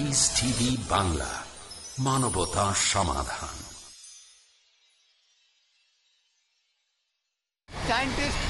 Piece TV Bangla মানবতা সমাধান scientist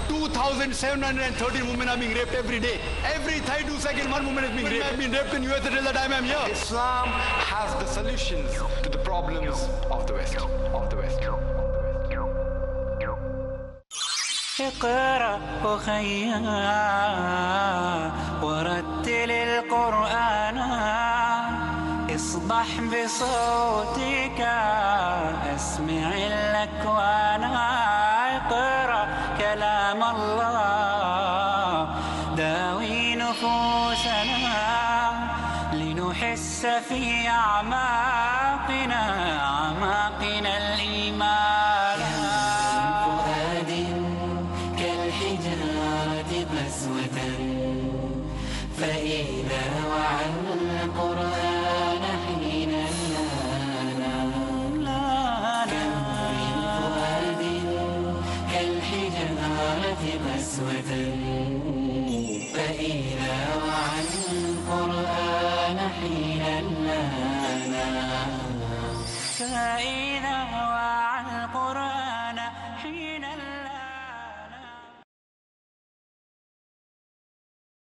2,713 women are being raped every day. Every 32 seconds, one woman is being raped. I've been raped in US until the time I'm here. Islam has the solutions to the problems of the West. Of the West. اقرأ أخيا ورتل القرآن اصبح بصوتك اسمع الأكوان اقرأ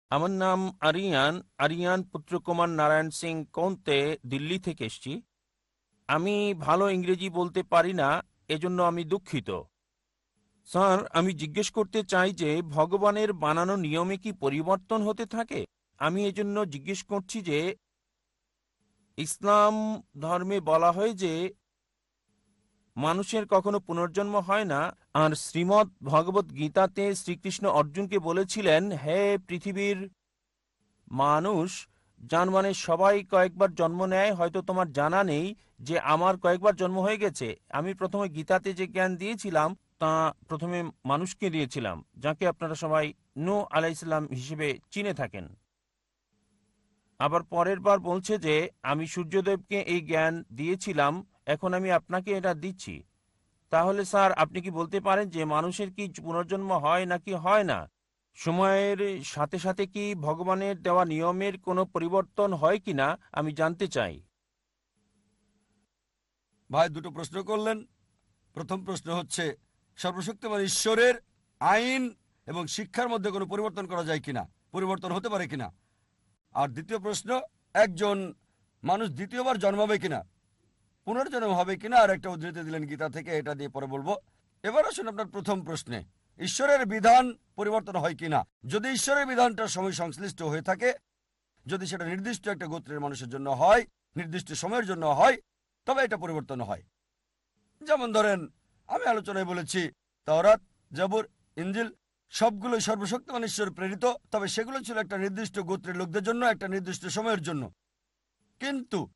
আমার নাম আরিয়ান। আরিয়ান পুত্রকুমার নারায়ণ সিং কৌন্তে, দিল্লি থেকে এসছি। আমি ভালো ইংরেজি বলতে পারি না, এজন্য আমি দুঃখিত। স্যার, আমি জিজ্ঞেস করতে চাই যে, ভগবানের বানানো নিয়মে কি পরিবর্তন হতে থাকে? আমি এজন্য জিজ্ঞেস করছি যে, ইসলাম ধর্মে বলা হয় যে মানুষের কখনো পুনর্জন্ম হয় না। আর শ্রীমৎ ভগবত গীতাতে শ্রীকৃষ্ণ অর্জুনকে বলেছিলেন, হে পৃথিবীর মানুষ, যার মানে সবাই কয়েকবার জন্ম নেয়, হয়তো তোমার জানা নেই যে আমার কয়েকবার জন্ম হয়ে গেছে। আমি প্রথমে গীতাতে যে জ্ঞান দিয়েছিলাম, তা প্রথমে মানুষকে দিয়েছিলাম, যাকে আপনারা সবাই নু আলাইসাল্লাম হিসেবে চিনে থাকেন। আবার পরের বার বলছে যে, আমি সূর্যদেবকে এই জ্ঞান দিয়েছিলাম এখন আমি আপনাকে এটা দিচ্ছি। তাহলে স্যার, আপনি কি বলতে পারেন যে মানুষের কি পুনর্জন্ম হয় নাকি হয় না? সময়ের সাথে সাথে কি ভগবানের দেওয়া নিয়মের কোনো পরিবর্তন হয় কিনা আমি জানতে চাই। ভাই, দুটো প্রশ্ন করলেন। প্রথম প্রশ্ন হচ্ছে, সর্বশক্তিমান ঈশ্বরের আইন এবং শিক্ষার মধ্যে কোনো পরিবর্তন করা যায় কিনা? পরিবর্তন হতে পারে কিনা? আর দ্বিতীয় প্রশ্ন, একজন মানুষ দ্বিতীয়বার জন্মাবে কিনা? পুনর্জন্ম হবে কিনা আর একটা উদ্ধৃতি দিলেন গীতা থেকে, এটা দিয়ে পরে বলব। এবার আসুন আপনার প্রথম প্রশ্নে, ঈশ্বরের বিধান পরিবর্তন হয় কিনা? যদি ঈশ্বরের বিধানটা সময় সংশ্লিষ্ট হয়ে থাকে, যদি সেটা নির্দিষ্ট একটা গোত্রের মানুষের জন্য হয়, নির্দিষ্ট সময়ের জন্য হয়, তবে এটা পরিবর্তন হয়। যেমন ধরেন, আমি আলোচনায় বলেছি, তাওরাত, জাবুর ইঞ্জিল সবগুলো সর্বশক্তিমান ঈশ্বর প্রেরিত, তবে সেগুলো ছিল একটা নির্দিষ্ট গোত্রের লোকদের জন্য, একটা নির্দিষ্ট সময়ের জন্য। কিন্তু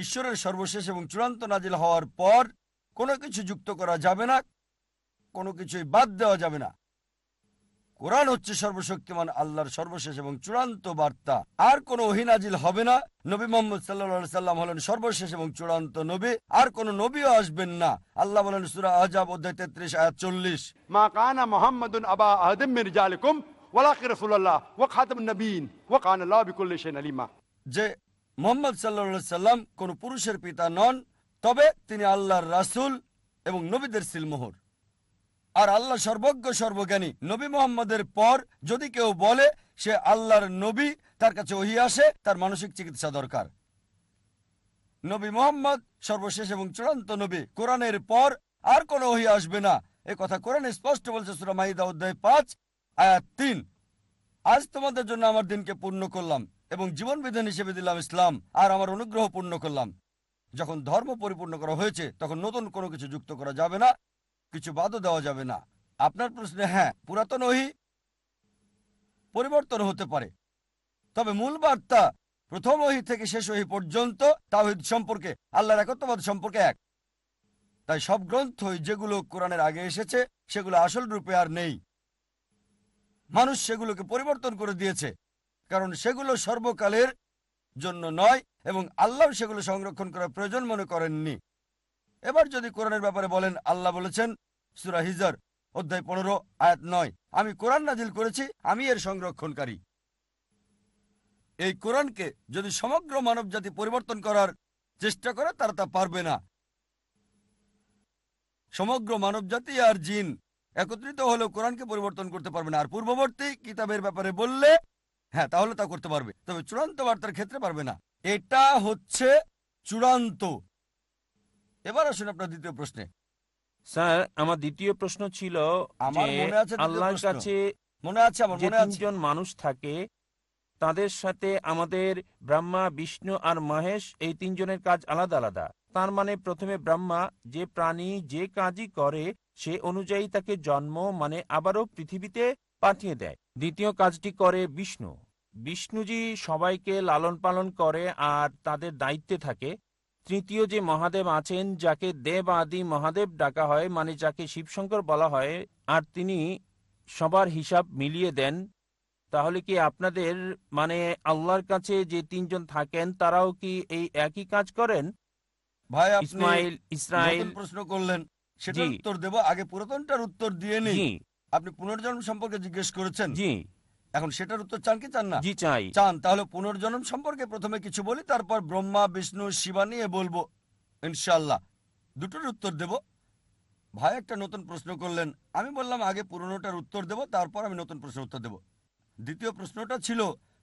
ঈশ্বরের সর্বশেষ এবং চূড়ান্ত নাজিল হওয়ার পর কোনো কিছু যুক্ত করা যাবে না কোনো কিছুই বাদ দেওয়া যাবে না। কোরআন হচ্ছে সর্বশক্তিমান আল্লাহর সর্বশেষ এবং চূড়ান্ত বার্তা। আর কোনো ওহিনাজিল হবে না। নবী মোহাম্মদ সাল্লা সাল্লাম হলেন সর্বশেষ এবং চূড়ান্ত নবী। আর কোন নবীও আসবেন না। আল্লাহ বলেন সুরা আজাব অধ্যায় তেত্রিশ আয়াত চল্লিশ। মা কানা মোহাম্মদ আবা আহদিম মির্জালিকুম ওয়ালাকি রসুল্লাহ নবীন ও কান আল্লাহ বিকুল্লিশ আলিমা। যে মোহাম্মদ সাল্লা সাল্লাম কোন পুরুষের পিতা নন, তবে তিনি আল্লাহর রাসূল এবং নবীদের সিলমোহর। আর আল্লাহ সর্বজ্ঞ, সর্বজ্ঞানী, নবী মোহাম্মদের পর যদি কেউ বলে সে আল্লাহর নবী, তার কাছে ওহি আসে, তার মানসিক চিকিৎসা দরকার। নবী মোহাম্মদ, সর্বশেষ এবং চূড়ান্ত নবী, কোরআনের পর আর কোনো ওহি আসবে না। এ কথা কোরআনে স্পষ্ট বলছে সুরা মাহিদা অধ্যায় পাঁচ, আয়াত তিন। আজ তোমাদের জন্য আমার দিনকে পূর্ণ করলাম। এবং জীবন বিধান হিসেবে দিলাম ইসলাম, আর আমার অনুগ্রহ পূর্ণ করলাম। যখন ধর্ম পরিপূর্ণ করা হয়েছে, তখন নতুন কোনো কিছু যুক্ত করা যাবে না, কিছু বাদও দেওয়া যাবে না। আপনার প্রশ্নে হ্যাঁ পুরাতন ওহি পরিবর্তন হতে পারে। তবে মূল বার্তা, প্রথম ওহি থেকে শেষ ওহি পর্যন্ত তাওহিদ সম্পর্কে, আল্লাহর একত্ববাদ সম্পর্কে এক। তাই সব গ্রন্থই যেগুলো কোরআনের আগে এসেছে, সেগুলো আসল রূপে আর নেই। মানুষ সেগুলোকে পরিবর্তন করে দিয়েছে। কারণ সেগুলো সর্বকালের জন্য নয় এবং আল্লাহ সেগুলো সংরক্ষণ করার প্রয়োজন মনে করেননি। এবার যদি কোরআনের ব্যাপারে বলেন, আল্লাহ বলেছেন, সুরা হিজার, অধ্যায় পনেরো, আয়াত নয়, আমি কোরআন নাজিল করেছি, আমি এর সংরক্ষণকারী। এই কোরআনকে যদি সমগ্র মানবজাতি পরিবর্তন করার চেষ্টা করে, তারা তা পারবে না। সমগ্র মানবজাতি আর জিন একত্রিত হলেও কোরআনকে পরিবর্তন করতে পারবে না। আর পূর্ববর্তী কিতাবের ব্যাপারে বললে হ্যাঁ তাহলে তা করতে পারবে। তবে চূড়ান্ত বার্তার ক্ষেত্রে পারবে না। এটা হচ্ছে চূড়ান্ত। এবার আসুন আপনার দ্বিতীয় প্রশ্নে। স্যার আমার দ্বিতীয় প্রশ্ন ছিল আমার মনে আছে আল্লাহর কাছে মনে আছে আমার মনে আছে। তিনজন মানুষ থাকে তাদের সাথে আমাদের ব্রহ্মা বিষ্ণু আর মহেশ এই তিনজনের কাজ আলাদা আলাদা। তার মানে প্রথমে ব্রহ্মা যে প্রাণী যে কাজই করে সে অনুযায়ী তাকে জন্ম মানে আবারও পৃথিবীতে পাঠিয়ে দেয়। দ্বিতীয় কাজটি করে বিষ্ণু। বিষ্ণুজি সবাইকে লালন পালন করে আর তাদের দায়িত্বে থাকে। তৃতীয় যে মহাদেব আছেন যাকে দেব আদি মহাদেব ডাকা হয় মানে যাকে শিবশঙ্কর বলা হয় আর তিনি সবার হিসাব মিলিয়ে দেন তাহলে কি আপনাদের মানে আল্লাহর কাছে যে তিনজন থাকেন তারাও কি এই একই কাজ করেন? ভাই ইসমাইল ইসরায়েল প্রশ্ন করলেন। সেটার জি। উত্তর দেব। আগে পুরাতনটার উত্তর দিয়ে নেই। আপনি পুনর্জন্ম সম্পর্কে জিজ্ঞেস করেছেন? জি। এখন সেটার উত্তর চান কি চান না? জি চাই। চান তাহলে পুনর্জন্ম সম্পর্কে প্রথমে কিছু বলি তারপর ব্রহ্মা বিষ্ণু শিবা নিয়ে বলব ইনশাল্লাহ দুটোর উত্তর দেব। ভাই একটা নতুন প্রশ্ন করলেন। আমি বললাম আগে পুরনোটার উত্তর দেব তারপর আমি নতুন প্রশ্নের উত্তর দেব। দ্বিতীয় প্রশ্নটা ছিল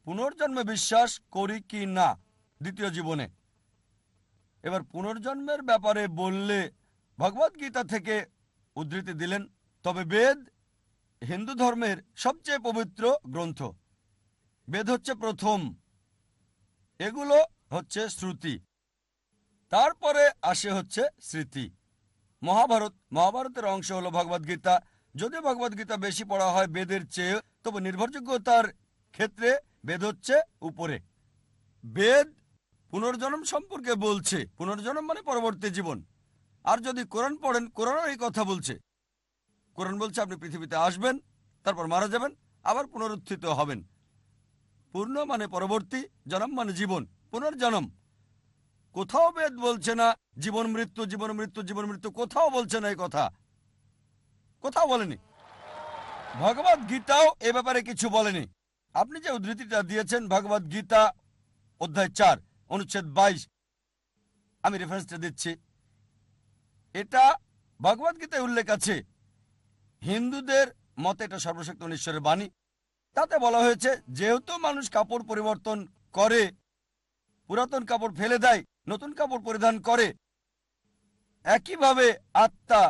পুনর্জন্মে বিশ্বাস করি কি না? দ্বিতীয় জীবনে। এবার পুনর্জন্মের ব্যাপারে বললে ভগবদ্গীতা থেকে উদ্ধৃতি দিলেন তবে বেদ হিন্দু ধর্মের সবচেয়ে পবিত্র গ্রন্থ। বেদ হচ্ছে প্রথম। এগুলো হচ্ছে শ্রুতি। তারপরে আসে হচ্ছে স্মৃতি। মহাভারত। মহাভারতের অংশ হলো ভগবদ গীতা। যদি ভগবদ গীতা বেশি পড়া হয় বেদের চেয়ে, তবে নির্ভরযোগ্যতার ক্ষেত্রে বেদ হচ্ছে উপরে। বেদ পুনর্জন্ম সম্পর্কে বলছে। পুনর্জন্ম মানে পরবর্তী জীবন। আর যদি কোরআন পড়েন, কোরআনও এই কথা বলছে। কোরআন বলছে, আপনি পৃথিবীতে আসবেন, তারপর মারা যাবেন, আবার পুনরুত্থিত হবেন। পূর্ণ মানে পরবর্তী, জনম মানে জীবন, পুনর্জন্ম। কোথাও বেদ বলছে না, জীবন মৃত্যু জীবন মৃত্যু জীবন মৃত্যু, কোথাও বলছে না এই কথা। কোথাও বলেনি। ভগবত গীতাও এ ব্যাপারে কিছু বলেনি। আপনি যে উদ্ধৃতিটা দিয়েছেন, ভগবত গীতা, অধ্যায় চার, অনুচ্ছেদ বাইশ, আমি রেফারেন্সটা দিচ্ছি। এটা ভগবত গীতায় উল্লেখ আছে হিন্দুদের মতে এটা সর্বশক্ত ঈশ্বরের বাণী। তাতে বলা হয়েছে, যেহেতু মানুষ কাপড় পরিবর্তন করে, পুরাতন কাপড় ফেলে দেয়, নতুন কাপড় পরিধান করে, একইভাবে আত্মা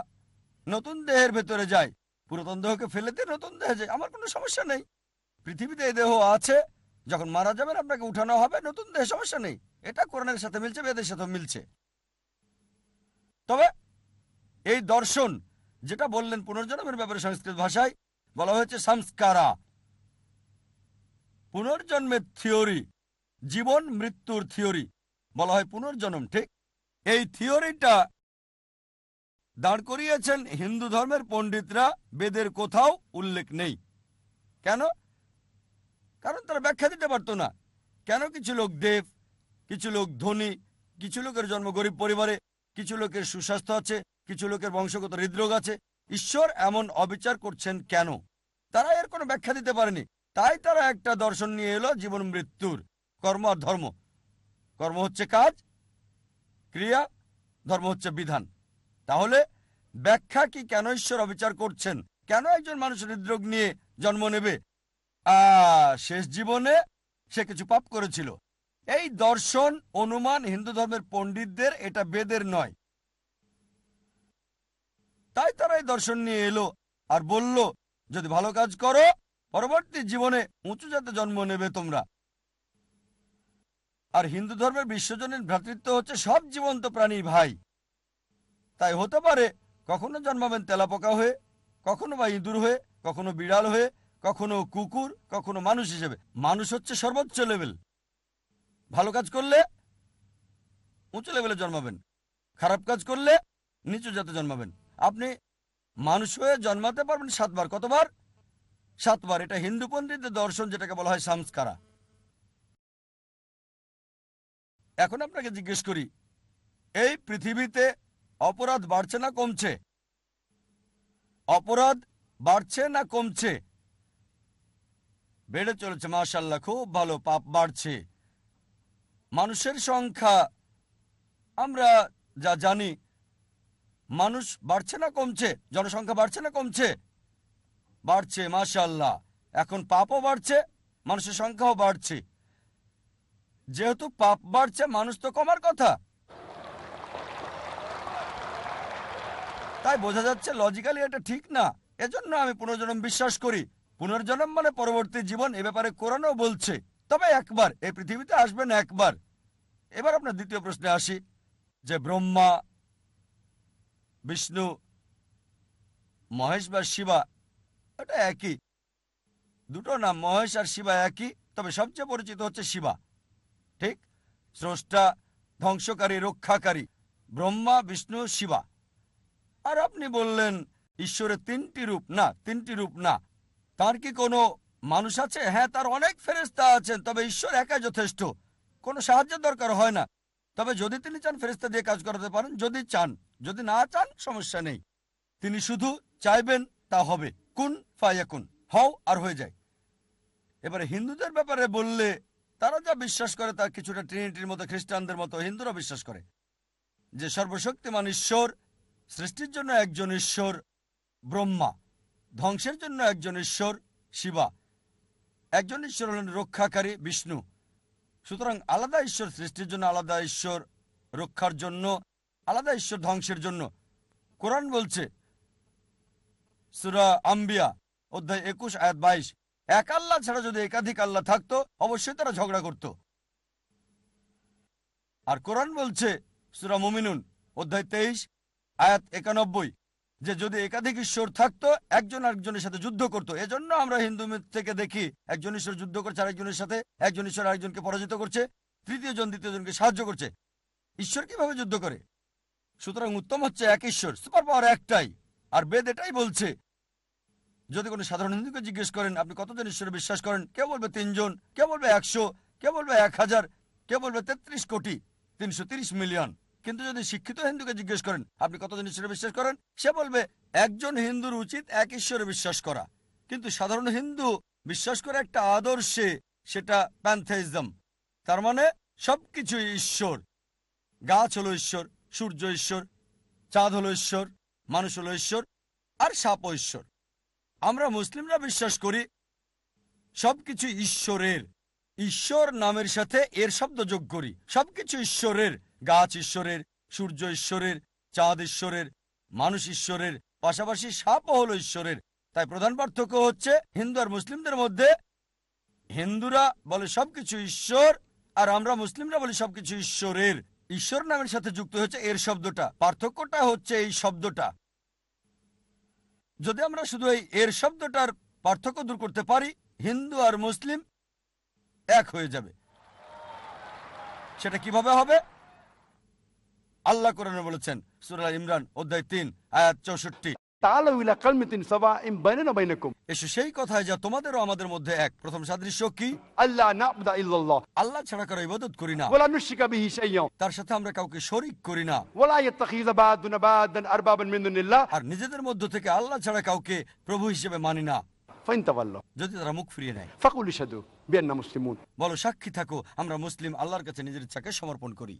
নতুন দেহের ভেতরে যায়, পুরাতন দেহকে ফেলে দিয়ে নতুন দেহে যায়, আমার কোনো সমস্যা নেই। পৃথিবীতে এই দেহ আছে, যখন মারা যাবেন আপনাকে উঠানো হবে, নতুন দেহে সমস্যা নেই। এটা কোরআনের সাথে মিলছে, বেদের সাথে মিলছে। তবে এই দর্শন যেটা বললেন পুনর্জন্মের ব্যাপারে সংস্কৃত ভাষায়, বলা হয়েছে সংস্কারা। পুনর্জন্মের থিওরি, জীবন মৃত্যুর থিওরি, বলা হয় পুনর্জন্ম, ঠিক? এই থিওরিটা দাঁড় করিয়েছেন হিন্দু ধর্মের পণ্ডিতরা, বেদের কোথাও উল্লেখ নেই। কেন? কারণ তারা ব্যাখ্যা দিতে পারতো না। কেন কিছু লোক দেব, কিছু লোক ধনী, কিছু লোকের জন্ম গরিব পরিবারে কিছু লোকের সুস্বাস্থ্য আছে, কিছু লোকের বংশগত হৃদরোগ আছে। ঈশ্বর এমন অবিচার করছেন কেন? তারা এর কোনো ব্যাখ্যা দিতে পারেনি। তাই তারা একটা দর্শন নিয়ে এলো, জীবন মৃত্যুর। কর্ম আর ধর্ম। কর্ম হচ্ছে কাজ, ক্রিয়া, ধর্ম হচ্ছে বিধান। তাহলে ব্যাখ্যা কি কেন ঈশ্বর অবিচার করছেন? কেন একজন মানুষ হৃদরোগ নিয়ে জন্ম নেবে? আ শেষ জীবনে সে কিছু পাপ করেছিল। এই দর্শন, অনুমান হিন্দু ধর্মের পণ্ডিতদের এটা বেদের নয়। তাই তারা এই দর্শন নিয়ে এলো আর বলল, যদি ভালো কাজ করো, পরবর্তী জীবনে উঁচু জাতে জন্ম নেবে তোমরা। আর হিন্দু ধর্মের বিশ্বজনীন ভ্রাতৃত্ব হচ্ছে সব জীবন্ত প্রাণী ভাই। তাই হতে পারে কখনো জন্মাবেন তেলাপোকা হয়ে, কখনো বা ইঁদুর হয়ে, কখনো বিড়াল হয়ে, কখনো কুকুর, কখনো মানুষ হিসেবে। মানুষ হচ্ছে সর্বোচ্চ লেভেল। ভালো কাজ করলে উঁচু লেভেলে জন্মাবেন। খারাপ কাজ করলে নিচু জাতে জন্মাবেন। আপনি মানুষ হয়ে জন্মাতে পারবেন সাতবার। কতবার? সাতবার। এটা হিন্দু পণ্ডিতদের দর্শন, যেটাকে বলা হয় সংস্কারা। এখন আপনাকে জিজ্ঞেস করি, এই পৃথিবীতে অপরাধ বাড়ছে না কমছে? অপরাধ বাড়ছে না কমছে? বেড়ে চলেছে মাশাল্লাহ খুব ভালো, পাপ বাড়ছে। মানুষের সংখ্যা, আমরা যা জানি, মানুষ বাড়ছে না কমছে, জনসংখ্যা বাড়ছে না কমছে? বাড়ছে মাশাল্লাহ এখন পাপও বাড়ছে, মানুষের সংখ্যাও বাড়ছে। যেহেতু পাপ বাড়ছে, মানুষ তো কমার কথা। তাই বোঝা যাচ্ছে লজিক্যালি এটা ঠিক না। এজন্য আমি পুনর্জন্ম বিশ্বাস করি। পুনর্জন্ম মানে পরবর্তী জীবন, এ ব্যাপারে কোরআনও বলছে। তবে একবার, এই পৃথিবীতে আসবেন একবার। এবার আপনার দ্বিতীয় প্রশ্নে আসি, যে ব্রহ্মা, বিষ্ণু, মহেশ বা শিবা, এটা একই। দুটো নাম, মহেশ আর শিবা একই, তবে সবচেয়ে পরিচিত হচ্ছে শিবা। ঠিক? স্রষ্টা, ধ্বংসকারী, রক্ষাকারী, ব্রহ্মা, বিষ্ণু, শিবা। আর আপনি বললেন, ঈশ্বরের তিনটি রূপ, না, তিনটি রূপ না। তার কি কোনো মানুষ আছে হ্যাঁ তার অনেক ফেরেস্তা আছেন, তবে ঈশ্বর একাই যথেষ্ট। কোনো সাহায্যের দরকার হয় না। তবে যদি তিনি চান ফেরেস্তা দিয়ে কাজ করাতে পারেন, যদি চান। যদি না চান, সমস্যা নেই। তিনি শুধু চাইবেন তা হবে। কুন ফায়াকুন, হও আর হয়ে যায়। এবারে হিন্দুদের ব্যাপারে বললে তারা যা বিশ্বাস করে তা কিছুটা ট্রিনিটির মতো, খ্রিস্টানদের মতো হিন্দুরা বিশ্বাস করে। যে সর্বশক্তিমান ঈশ্বর, সৃষ্টির জন্য একজন ঈশ্বর ব্রহ্মা, ধ্বংসের জন্য একজন ঈশ্বর শিবা। একজন ঈশ্বর হলেন রক্ষাকারী বিষ্ণু। সুতরাং আলাদা ঈশ্বর সৃষ্টির জন্য, আলাদা ঈশ্বর রক্ষার জন্য, আলাদা ঈশ্বর ধ্বংসের জন্য। কোরআন বলছে, সুরা আম্বিয়া, অধ্যায় একুশ, আয়াত বাইশ, এক আল্লাহ ছাড়া যদি একাধিক আল্লাহ থাকতো, অবশ্যই তারা ঝগড়া করত। আর কোরআন বলছে, সুরা মুমিনুন, অধ্যায় তেইশ, আয়াত একানব্বই যে যদি একাধিক ঈশ্বর থাকতো, একজন আরেকজনের সাথে যুদ্ধ করতো, এজন্য আমরা হিন্দু থেকে দেখি একজন ঈশ্বর যুদ্ধ করছে, আরেকজনের সাথে একজন ঈশ্বর আরেকজনকে পরাজিত করছে, তৃতীয় জন, দ্বিতীয় জনকে সাহায্য করছে। ঈশ্বর কীভাবে যুদ্ধ করে? সুতরাং উত্তম হচ্ছে এক ঈশ্বর, সুপার পাওয়ার একটাই, আর বেদ এটাই বলছে। যদি কোনো সাধারণ হিন্দুকে জিজ্ঞেস করেন, আপনি কতজন ঈশ্বরে বিশ্বাস করেন? কেউ বলবে তিনজন, কেউ বলবে একশো, কেউ বলবে এক হাজার, কেউ বলবে তেত্রিশ কোটি, তিনশো মিলিয়ন। কিন্তু যদি শিক্ষিত হিন্দুকে জিজ্ঞেস করেন, আপনি কতজন ঈশ্বরে বিশ্বাস করেন? সে বলবে, একজন হিন্দুর উচিত এক ঈশ্বরে বিশ্বাস করা। কিন্তু সাধারণ হিন্দু বিশ্বাস করে একটা আদর্শে সেটা প্যান্থেইজম তার মানে সবকিছু ঈশ্বর। গাছ হলো ঈশ্বর, সূর্য ঈশ্বর, চাঁদ হলো ঈশ্বর, মানুষ হলো ঈশ্বর, আর সাপ ঈশ্বর। আমরা মুসলিমরা বিশ্বাস করি সবকিছু ঈশ্বরের। ঈশ্বর নামের সাথে এর শব্দ যোগ করি। সবকিছু ঈশ্বরের। গাছ ঈশ্বরের, সূর্য ঈশ্বরের, চাঁদ ঈশ্বরের, মানুষ ঈশ্বরের, পাশাপাশি সাপও হলো ঈশ্বরের। তাই প্রধান পার্থক্য হচ্ছে হিন্দু আর মুসলিমদের মধ্যে হিন্দুরা বলে সবকিছু ঈশ্বর আর আমরা মুসলিমরা বলি সবকিছু ঈশ্বরের। ঈশ্বর নামের সাথে যুক্ত হচ্ছে এর শব্দটা। পার্থক্যটা হচ্ছে এই শব্দটা। যদি আমরা শুধু এই এর শব্দটার পার্থক্য দূর করতে পারি, হিন্দু আর মুসলিম এক হয়ে যাবে। সেটা কীভাবে হবে? আল্লাহ কোরআনে বলেছেন সুরাল ইমরান অধ্যায় তিন আয়াত চৌষট্টি। নিজেদের মধ্য থেকে আল্লাহ ছাড়া কাউকে প্রভু হিসেবে মানি না। যদি তারা মুখ ফিরিয়ে নেয়। ফাকুল বলো সাক্ষী থাকো আমরা মুসলিম আল্লাহর কাছে নিজের ইচ্ছাকে সমর্পণ করি।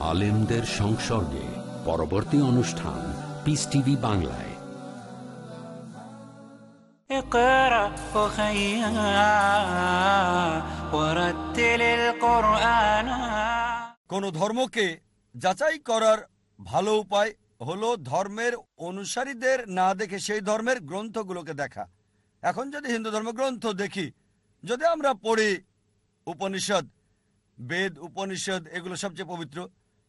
আলেমদের সংসর্গে। পরবর্তী অনুষ্ঠান পিস টিভি বাংলায়। কোন ধর্মকে যাচাই করার ভালো উপায় হলো ধর্মের অনুসারীদের না দেখে সেই ধর্মের গ্রন্থগুলোকে দেখা। এখন যদি হিন্দু ধর্ম গ্রন্থ দেখি যদি আমরা পড়ি উপনিষদ বেদ উপনিষদ এগুলো সবচেয়ে পবিত্র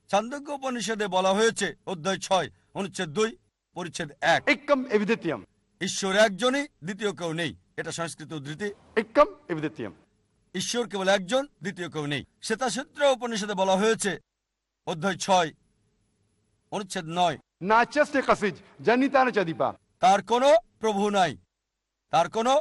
উপনিষদে বলা হয়েছে অধ্যায় ছয় অনুচ্ছেদ দুই পরিচ্ছেদ এক Ikkam evidityam. ঈশ্বর একজনই দ্বিতীয় কেউ নেই এটা সংস্কৃত উদ্ধৃতি evidityam. ঈশ্বর কেবল একজন দ্বিতীয় কেউ নেই শ্বেতাসূত্র উপনিষদে বলা হয়েছে অধ্যায় ছয় অনুচ্ছেদ নয় Nachaste kasij. Janitana chadipa. তার কোনো প্রভু নাই তার কোনো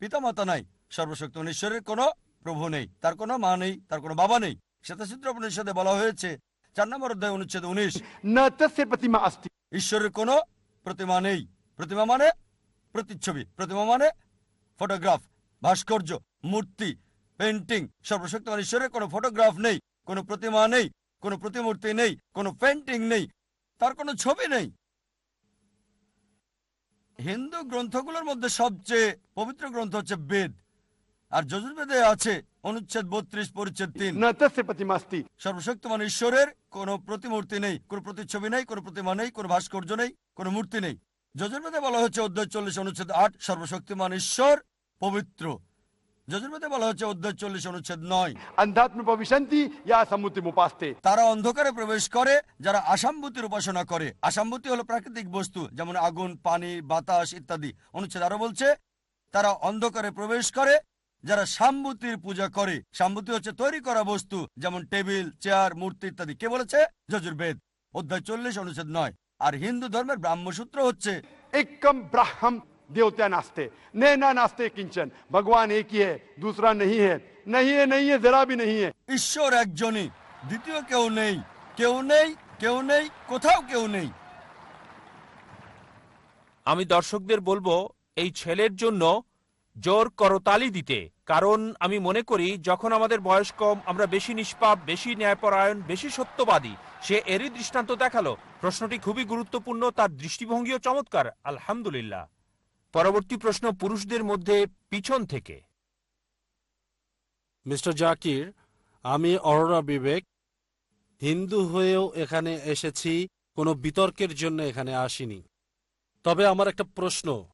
পিতামাতা নাই সর্বশক্ত ঈশ্বরের কোনো প্রভু নেই তার কোনো মা নেই তার কোনো বাবা নেই শ্বেতাসূত্র উপনিষদে বলা হয়েছে চার নম্বর অধ্যায় অনুচ্ছেদ উনিশ pratima asti. ঈশ্বরের কোনো প্রতিমা নেই প্রতিমা মানে প্রতিচ্ছবি প্রতিমা মানে ফটোগ্রাফ ভাস্কর্য মূর্তি পেন্টিং সর্বশক্তিমান ঈশ্বরের কোনো ফটোগ্রাফ নেই কোনো প্রতিমা নেই কোনো প্রতিমূর্তি নেই কোনো পেন্টিং নেই তার কোনো ছবি নেই হিন্দু গ্রন্থগুলোর মধ্যে সবচেয়ে পবিত্র গ্রন্থ হচ্ছে বেদ আর যজুর্বেদে আছে অনুচ্ছেদ বত্রিশ পরিচ্ছেদ তিন। সর্বশক্তিমান ঈশ্বরের কোনো প্রতিমূর্তি নেই কোনো প্রতিচ্ছবি নেই কোনো প্রতিমা নেই কোনো ভাস্কর্য নেই কোনো মূর্তি নেই। যজুর্বেদে বলা হচ্ছে অধ্যায় চল্লিশ অনুচ্ছেদ আট সর্বশক্তিমান ঈশ্বর পবিত্র। যজুর্বেদে বলা হচ্ছে অধ্যায় চল্লিশ অনুচ্ছেদ নয়। pavishanti ya samuti তারা অন্ধকারে প্রবেশ করে যারা আসাম্বুতির উপাসনা করে। আসাম্বুতি হলো প্রাকৃতিক বস্তু যেমন আগুন পানি বাতাস ইত্যাদি। অনুচ্ছেদ আরও বলছে তারা অন্ধকারে প্রবেশ করে যারা সাম্বুতির পূজা করে সাম্বুতি হচ্ছে তৈরি করা বস্তু যেমন টেবিল চেয়ার মূর্তি ইত্যাদি। কে বলেছে? যজুর্বেদ অধ্যায় চল্লিশ অনুচ্ছেদ নয়। আর হিন্দু ধর্মের ব্রাহ্মসূত্র হচ্ছে একম ব্রাহ্ম দেবতা নাস্তে নে না নাস্তে কিঞ্চন। ভগবান একই হে দূসরা নেই হে। নেই হে নেই হে জরা ভি ঈশ্বর একজনই দ্বিতীয় কেউ নেই। কেউ নেই কেউ নেই কোথাও কেউ নেই। আমি দর্শকদের বলব এই ছেলের জন্য জোর করতালি দিতে। কারণ আমি মনে করি, যখন আমাদের বয়স কম, আমরা বেশি নিষ্পাপ, বেশি ন্যায়পরায়ণ, বেশি সত্যবাদী, সে এরই দৃষ্টান্ত দেখাল। প্রশ্নটি খুবই গুরুত্বপূর্ণ, তার দৃষ্টিভঙ্গিও চমৎকার, আলহামদুলিল্লাহ। পরবর্তী প্রশ্ন পুরুষদের মধ্যে পিছন থেকে। মিস্টার জাকির, আমি অরোরা বিবেক, হিন্দু হয়েও এখানে এসেছি, কোনো বিতর্কের জন্য এখানে আসিনি। তবে আমার একটা প্রশ্ন।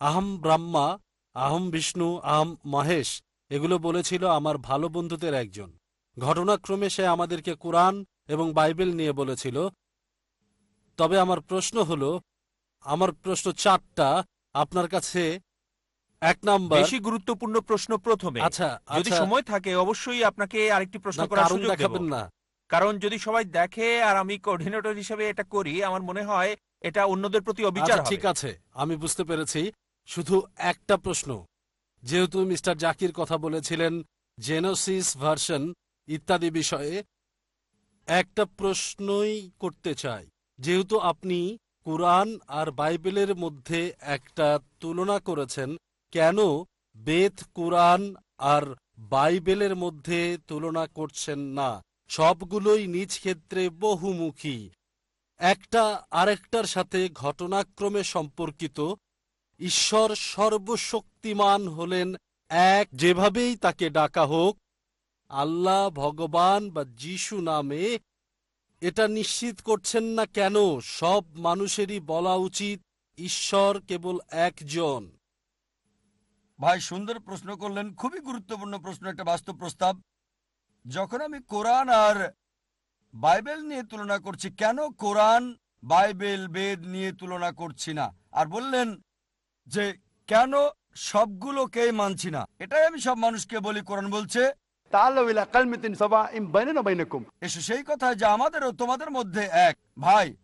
আহম ব্রাহ্মা আহম বিষ্ণু আহম মহেশ এগুলো বলেছিল আমার ভালো বন্ধুদের একজন। ঘটনাক্রমে সে আমাদেরকে কোরআন এবং বাইবেল নিয়ে বলেছিল তবে আমার প্রশ্ন হলো আমার প্রশ্ন চারটা আপনার কাছে এক নাম্বার বেশি গুরুত্বপূর্ণ প্রশ্ন প্রথমে। আচ্ছা যদি আচ্ছা, সময় থাকে অবশ্যই আপনাকে আরেকটি প্রশ্ন করার সুযোগ দেখাবেন না। কারণ যদি সবাই দেখে আর আমি কোঅর্ডিনেটর হিসেবে এটা করি আমার মনে হয় এটা অন্যদের প্রতি অবিচার আচ্ছা, ঠিক আছে আমি বুঝতে পেরেছি। শুধু একটা প্রশ্ন। যেহেতু মিস্টার জাকির কথা বলেছিলেন, জেনোসিস ভার্সন ইত্যাদি বিষয়ে একটা প্রশ্নই করতে চাই। যেহেতু আপনি কোরআন আর বাইবেলের মধ্যে একটা তুলনা করেছেন, কেন বেদ কোরআন আর বাইবেলের মধ্যে তুলনা করছেন না? সবগুলোই নিজ ক্ষেত্রে বহুমুখী। একটা আরেকটার সাথে ঘটনাক্রমে সম্পর্কিত ঈশ্বর সর্বশক্তিমান হলেন এক। যেভাবেই তাকে ডাকা হোক, আল্লাহ, ভগবান বা যিশু নামে এটা নিশ্চিত করছেন না কেন? সব মানুষেরই বলা উচিত, ঈশ্বর কেবল একজন। ভাই, সুন্দর প্রশ্ন করলেন, খুবই গুরুত্বপূর্ণ প্রশ্ন, একটা বাস্তব প্রস্তাব। যখন আমি কোরআন আর বাইবেল নিয়ে তুলনা করছি, কেন কোরআন, বাইবেল, বেদ নিয়ে তুলনা করছি না? আর বললেন যে কেন সবগুলোকেই মানছি না? এটাই আমি সব মানুষকে বলি কোরআন বলছে এসো সেই কথা যে আমাদেরও তোমাদের মধ্যে এক। ভাই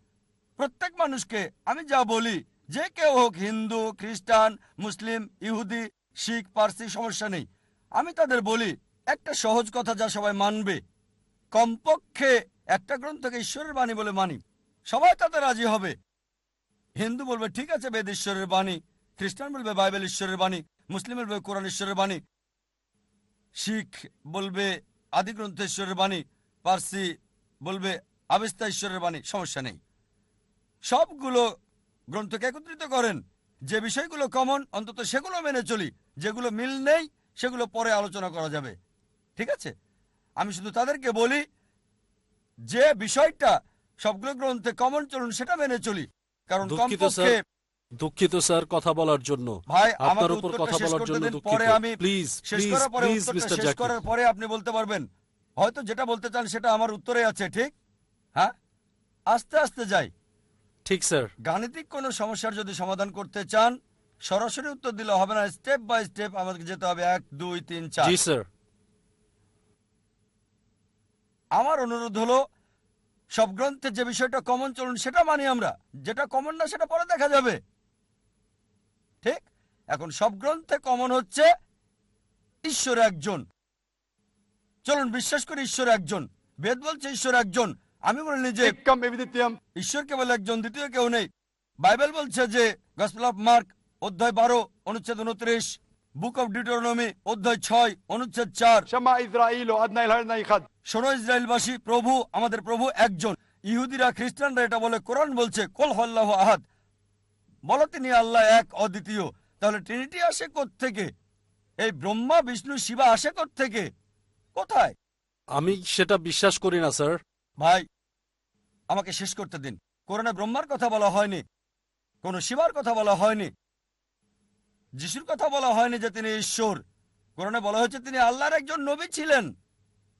প্রত্যেক মানুষকে আমি যা বলি যে কেউ হোক হিন্দু খ্রিস্টান মুসলিম ইহুদি শিখ পার্সি সমস্যা নেই। আমি তাদের বলি একটা সহজ কথা যা সবাই মানবে কমপক্ষে একটা গ্রন্থকে ঈশ্বরের বাণী বলে মানি। সবাই তাতে রাজি হবে। হিন্দু বলবে ঠিক আছে বেদ ঈশ্বরের বাণী। খ্রিস্টান বলবে বাইবেল ঈশ্বরের বাণী মুসলিম বলবে কোরআন ঈশ্বরের বাণী শিখ বলবে আদি গ্রন্থ ঈশ্বরের বাণী পার্সি বলবে আবেস্তা ঈশ্বরের বাণী সমস্যা নেই। সবগুলো গ্রন্থকে একত্রিত করেন। যে বিষয়গুলো কমন অন্তত সেগুলো মেনে চলি। যেগুলো মিল নেই সেগুলো পরে আলোচনা করা যাবে। ঠিক আছে? আমি শুধু তাদেরকে বলি যে বিষয়টা সবগুলো গ্রন্থে কমন চলুন সেটা মেনে চলি। কারণ কমপক্ষে দুঃখিত স্যার কথা বলার জন্য। ভাই আপনার উপর কথা বলার জন্য দুঃখিত। প্লিজ প্লিজ প্লিজ মিস্টার শেষ করার পরে আপনি বলতে পারবেন। হয়তো যেটা বলতে চান সেটা আমার উত্তরে আছে ঠিক? হ্যাঁ? আস্তে আস্তে যাই। ঠিক স্যার। গাণিতিক কোনো সমস্যার যদি সমাধান করতে চান সরাসরি উত্তর দিলে হবে না। স্টেপ বাই স্টেপ আমাদেরকে যেতে হবে। এক দুই তিন চার। জি স্যার। আমার অনুরোধ হলো সব গ্রন্থে যে বিষয়টা কমন চলুন সেটা মানি আমরা। যেটা কমন না সেটা পরে দেখা যাবে। ঠিক? এখন সব গ্রন্থে কমন হচ্ছে ঈশ্বর একজন। চলুন বিশ্বাস করি ঈশ্বর একজন। বেদ বলছে ঈশ্বর একজন। আমি বলিনি যে ঈশ্বর কেবল একজন দ্বিতীয় কেউ নেই। বাইবেল বলছে যে গসপেল অফ মার্ক অধ্যায় বারো অনুচ্ছেদ উনত্রিশ বুক অফ ডিটোনমি অধ্যায় ছয় অনুচ্ছেদ চার। শোনো ইসরায়েলবাসী প্রভু আমাদের প্রভু একজন। ইহুদিরা খ্রিস্টানরা এটা বলে কোরআন বলছে কোল হল্লাহ আহাদ। বলো তিনি আল্লাহ এক অদ্বিতীয়। তাহলে ট্রিনিটি আসে থেকে এই ব্রহ্মা বিষ্ণু শিবা আসে থেকে কোথায়? আমি সেটা বিশ্বাস করি না স্যার। ভাই আমাকে শেষ করতে দিন। কোরআনে ব্রহ্মার কথা বলা হয়নি কোন শিবার কথা বলা হয়নি যিশুর কথা বলা হয়নি যে তিনি ঈশ্বর। কোরআনে বলা হয়েছে তিনি আল্লাহর একজন নবী ছিলেন।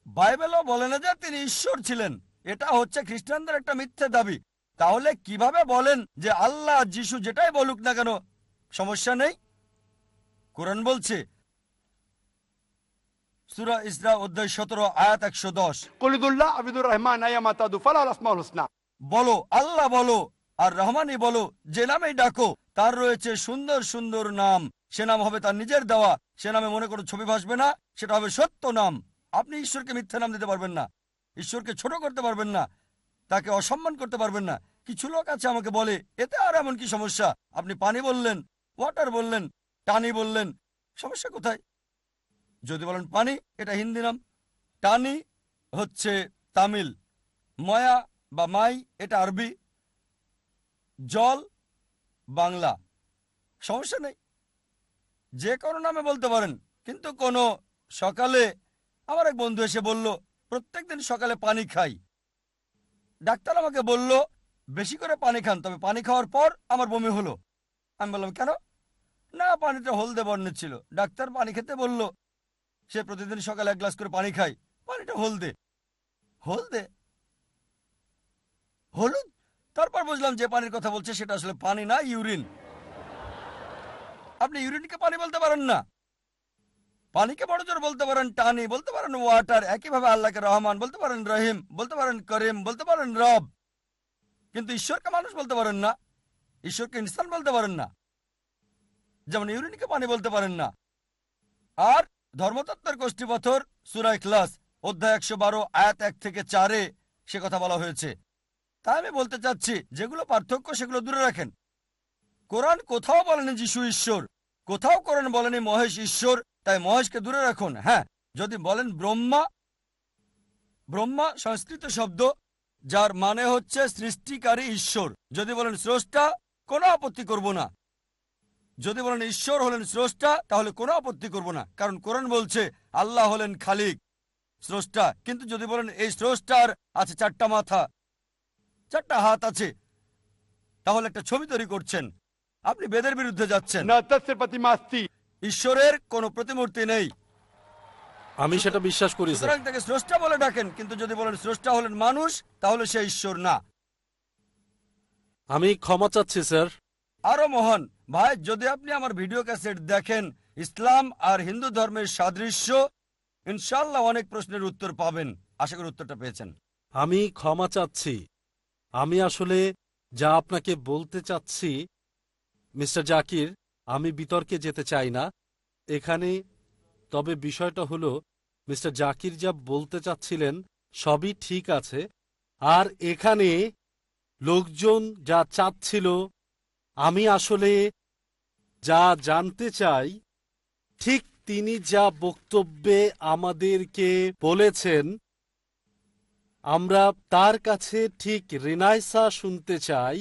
বাইবেলও বলে না যে তিনি ঈশ্বর ছিলেন। এটা হচ্ছে খ্রিস্টানদের একটা মিথ্যে দাবি। তাহলে কীভাবে বলেন যে আল্লাহ যিশু যেটাই বলুক না কেন সমস্যা নেই? কোরআন বলছে সুরা ইসরা অধ্যায় সতেরো আয়াত একশো দশ। কলিদুল্লাহ আবিদুর রহমান বলো আল্লাহ বলো আর রহমানই বলো যে নামেই ডাকো তার রয়েছে সুন্দর সুন্দর নাম। সে নাম হবে তার নিজের দেওয়া। সে নামে মনে করো ছবি ভাসবে না সেটা হবে সত্য নাম। আপনি ঈশ্বরকে মিথ্যা নাম দিতে পারবেন না। ঈশ্বরকে ছোট করতে পারবেন না তাকে অসম্মান করতে পারবেন না। কিছু লোক আছে আমাকে বলে, এতে আর এমন কি সমস্যা? আপনি পানি বললেন ওয়াটার বললেন, টানি বললেন, সমস্যা কোথায়? যদি বলেন পানি, এটা হিন্দি নাম। টানি হচ্ছে তামিল, ময়া বা মাই, এটা আরবি। জল, বাংলা। সমস্যা নেই। যে কোনো নামে বলতে পারেন। কিন্তু কোনো সকালে আমার এক বন্ধু এসে বলল, প্রত্যেকদিন সকালে পানি খাই। ডাক্তার আমাকে বলল বেশি করে পানি খান, তবে পানি খাওয়ার পর আমার বমি হলো। আমি বললাম, কেন? না পানিটা হলদে বর্ণের ছিল। ডাক্তার পানি খেতে বলল, সে প্রতিদিন সকালে এক গ্লাস করে পানি খায়। পানিটা হলদে। হলদে? হলুদ? তারপর বুঝলাম যে পানির কথা বলছে, সেটা আসলে পানি না, ইউরিন। আপনি ইউরিনকে পানি বলতে পারেন না। পানিকে বড় জোর বলতে পারেন টানি, বলতে পারেন ওয়াটার, একইভাবে আল্লাহকে রহমান, বলতে পারেন রহিম, বলতে পারেন করিম, বলতে পারেন রব। কিন্তু ঈশ্বরকে মানুষ বলতে পারেন না। ঈশ্বরকে ইনসান বলতে পারেন না। যেমন ইউরিনকে পানি বলতে পারেন না। আর ধর্মতত্ত্বের গোষ্ঠী পাথর সুরাই ক্লাস অধ্যায় একশো বারো, আয়াত এক থেকে চারে সে কথা বলা হয়েছে। তাই আমি বলতে চাচ্ছি, যেগুলো পার্থক্য সেগুলো দূরে রাখেন। কোরআন কোথাও বলেনি যিশু ঈশ্বর, কোথাও কোরআন বলেনি মহেশ ঈশ্বর, তাই মহেশকে দূরে রাখুন। হ্যাঁ যদি বলেন ব্রহ্মা ব্রহ্মা সংস্কৃত শব্দ যার মানে হচ্ছে সৃষ্টিকারী ঈশ্বর। যদি বলেন স্রষ্টা কোনো আপত্তি করব না। যদি বলেন ঈশ্বর হলেন স্রষ্টা তাহলে কোনো আপত্তি করব না। কারণ কোরআন বলছে আল্লাহ হলেন খালিক স্রষ্টা। কিন্তু যদি বলেন এই স্রষ্টার আছে চারটা মাথা চারটা হাত আছে তাহলে একটা ছবি তৈরি করছেন। আপনি বেদের বিরুদ্ধে যাচ্ছেন। ঈশ্বরের কোনো প্রতিমূর্তি নেই। আমি সেটা বিশ্বাস করি স্যার। সুতরাং তাকে স্রষ্টা বলে ডাকেন কিন্তু যদি বলেন স্রষ্টা হলেন মানুষ তাহলে সে ঈশ্বর না। আমি ক্ষমা চাচ্ছি স্যার। আরও মহান ভাই যদি আপনি আমার ভিডিও ক্যাসেট দেখেন ইসলাম আর হিন্দু ধর্মের সাদৃশ্য ইনশাল্লাহ অনেক প্রশ্নের উত্তর পাবেন। আশা করি উত্তরটা পেয়েছেন। আমি ক্ষমা চাচ্ছি। আমি আসলে যা আপনাকে বলতে চাচ্ছি মিস্টার জাকির আমি বিতর্কে যেতে চাই না। এখানে তবে বিষয়টা হলো, মিস্টার জাকির যা বলতে চাচ্ছিলেন সবই ঠিক আছে। আর এখানে লোকজন যা চাচ্ছিল, আমি আসলে যা জানতে চাই, ঠিক তিনি যা বক্তব্যে আমাদেরকে বলেছেন, আমরা তার কাছে ঠিক রিনাইসা শুনতে চাই।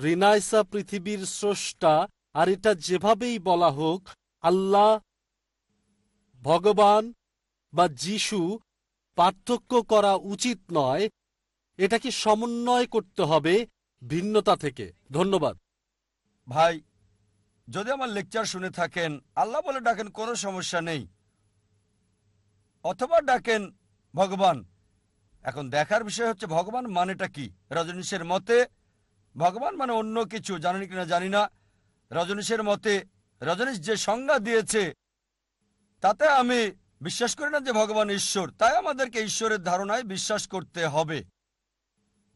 রিনাইসা পৃথিবীর স্রষ্টা, আর এটা যেভাবেই বলা হোক, আল্লাহ ভগবান বা যিশু পার্থক্য করা উচিত নয়, এটাকে সমন্বয় করতে হবে ভিন্নতা থেকে। ধন্যবাদ। ভাই, যদি আমার লেকচার শুনে থাকেন, আল্লাহ বলে ডাকেন, কোনো সমস্যা নেই। অথবা ডাকেন, ভগবান, এখন দেখার বিষয় হচ্ছে, ভগবান মানেটা কি? রজনীশের মতে, ভগবান মানে অন্য কিছু, জানেন কিনা জানি না। রজনীশের মতে, রজনীশ যে সংজ্ঞা দিয়েছে তাতে আমি বিশ্বাস করি না যে ভগবান ঈশ্বর, তাই আমাদেরকে ঈশ্বরের ধারণায় বিশ্বাস করতে হবে।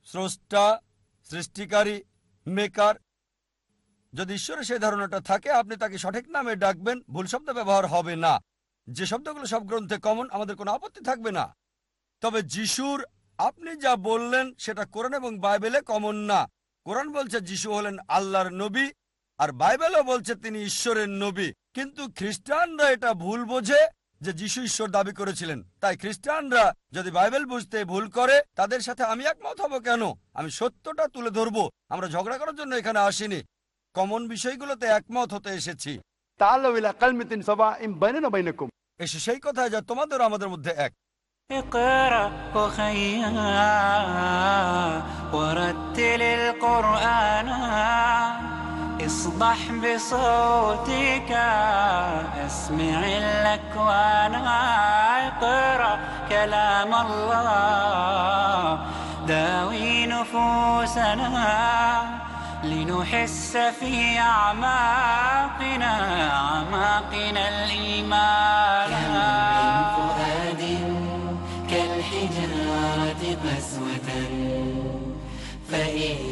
স্রষ্টা, সৃষ্টিকারী, মেকার, যদি ঈশ্বরের সেই ধারণাটা থাকে, আপনি তাকে সঠিক নামে ডাকবেন, ভুল শব্দ ব্যবহার হবে না। যে শব্দগুলো সব গ্রন্থে কমন আমাদের কোনো আপত্তি থাকবে না। তবে যিশুর আপনি যা বললেন, সেটা কোরআন এবং বাইবেলে কমন না। কোরআন বলছে, যিশু হলেন আল্লাহর নবী আর বাইবেলও বলছে তিনি ঈশ্বরের নবী কিন্তু খ্রিস্টানরা এটা ভুল বোঝে যে যিশু ঈশ্বর দাবি করেছিলেন তাই খ্রিস্টানরা যদি বাইবেল বুঝতে ভুল করে তাদের সাথে আমি একমত হব কেন আমি সত্যটা তুলে ধরবো আমরা ঝগড়া করার জন্য এখানে আসিনি কমন বিষয়গুলোতে একমত হতে এসেছি এসে সেই কথা যা তোমাদের আমাদের মধ্যে এক اقرأ أخيا ورتل القرآن اصدح بصوتك أسمع الاكوان أقرأ كلام الله. داوي نفوسنا لنحس في أعماقنا أعماقنا الإيمان. كم من فؤاد كالحجاره قسوه فإن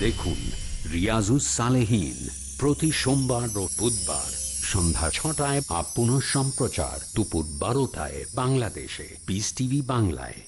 দেখুন রিয়াজুস সালেহীন প্রতি সোমবার ও বুধবার সন্ধ্যা ছটায় আপ সম্প্রচার দুপুর বারোটায় বাংলাদেশে পিস টিভি বাংলায়।